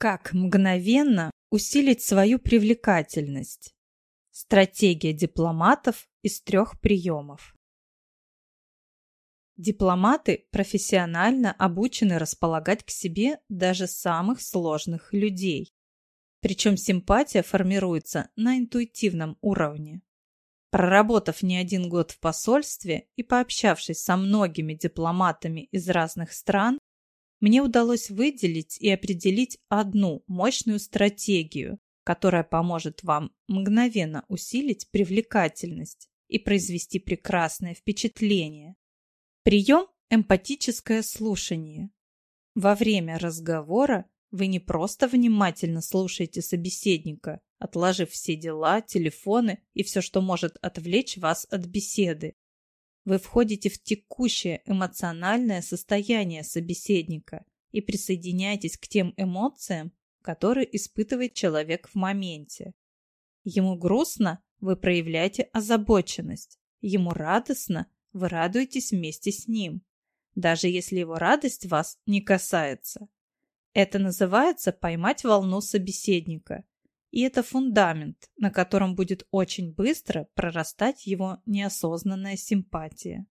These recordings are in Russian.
Как мгновенно усилить свою привлекательность? Стратегия дипломатов из трех приемов. Дипломаты профессионально обучены располагать к себе даже самых сложных людей. Причем симпатия формируется на интуитивном уровне. Проработав не один год в посольстве и пообщавшись со многими дипломатами из разных стран, мне удалось выделить и определить одну мощную стратегию, которая поможет вам мгновенно усилить привлекательность и произвести прекрасное впечатление. Прием – эмпатическое слушание. Во время разговора вы не просто внимательно слушаете собеседника, отложив все дела, телефоны и все, что может отвлечь вас от беседы. Вы входите в текущее эмоциональное состояние собеседника и присоединяетесь к тем эмоциям, которые испытывает человек в моменте. Ему грустно, вы проявляете озабоченность. Ему радостно, вы радуетесь вместе с ним, даже если его радость вас не касается. Это называется поймать волну собеседника. И это фундамент, на котором будет очень быстро прорастать его неосознанная симпатия.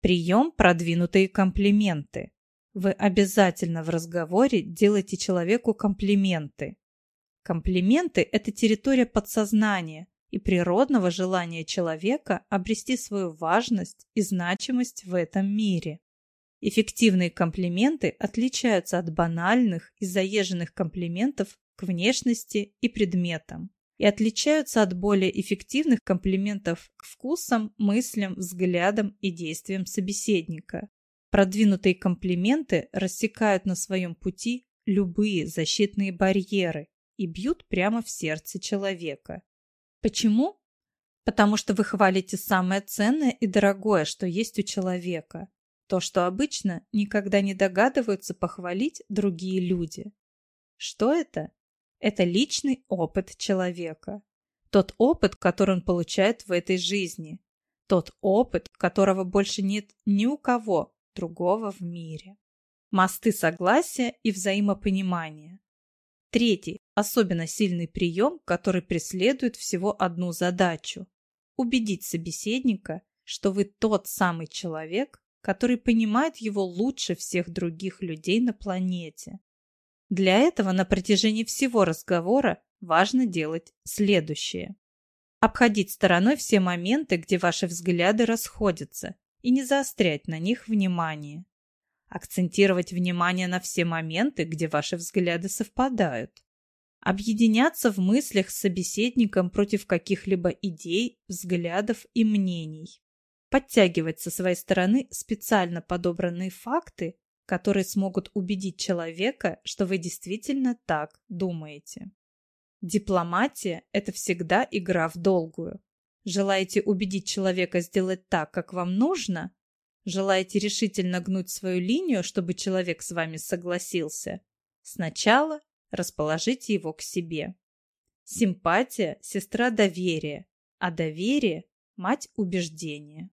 Прием «Продвинутые комплименты». Вы обязательно в разговоре делайте человеку комплименты. Комплименты – это территория подсознания и природного желания человека обрести свою важность и значимость в этом мире. Эффективные комплименты отличаются от банальных и заезженных комплиментов к внешности и предметам и отличаются от более эффективных комплиментов к вкусам, мыслям, взглядам и действиям собеседника. Продвинутые комплименты рассекают на своем пути любые защитные барьеры и бьют прямо в сердце человека. Почему? Потому что вы хвалите самое ценное и дорогое, что есть у человека. То, что обычно никогда не догадываются похвалить другие люди. Что это? Это личный опыт человека. Тот опыт, который он получает в этой жизни. Тот опыт, которого больше нет ни у кого другого в мире. Мосты согласия и взаимопонимания. Третий, особенно сильный прием, который преследует всего одну задачу – убедить собеседника, что вы тот самый человек, который понимает его лучше всех других людей на планете. Для этого на протяжении всего разговора важно делать следующее. Обходить стороной все моменты, где ваши взгляды расходятся, и не заострять на них внимание. Акцентировать внимание на все моменты, где ваши взгляды совпадают. Объединяться в мыслях с собеседником против каких-либо идей, взглядов и мнений. Подтягивать со своей стороны специально подобранные факты, которые смогут убедить человека, что вы действительно так думаете. Дипломатия – это всегда игра в долгую. Желаете убедить человека сделать так, как вам нужно? Желаете решительно гнуть свою линию, чтобы человек с вами согласился? Сначала расположите его к себе. Симпатия – сестра доверия, а доверие – мать убеждения.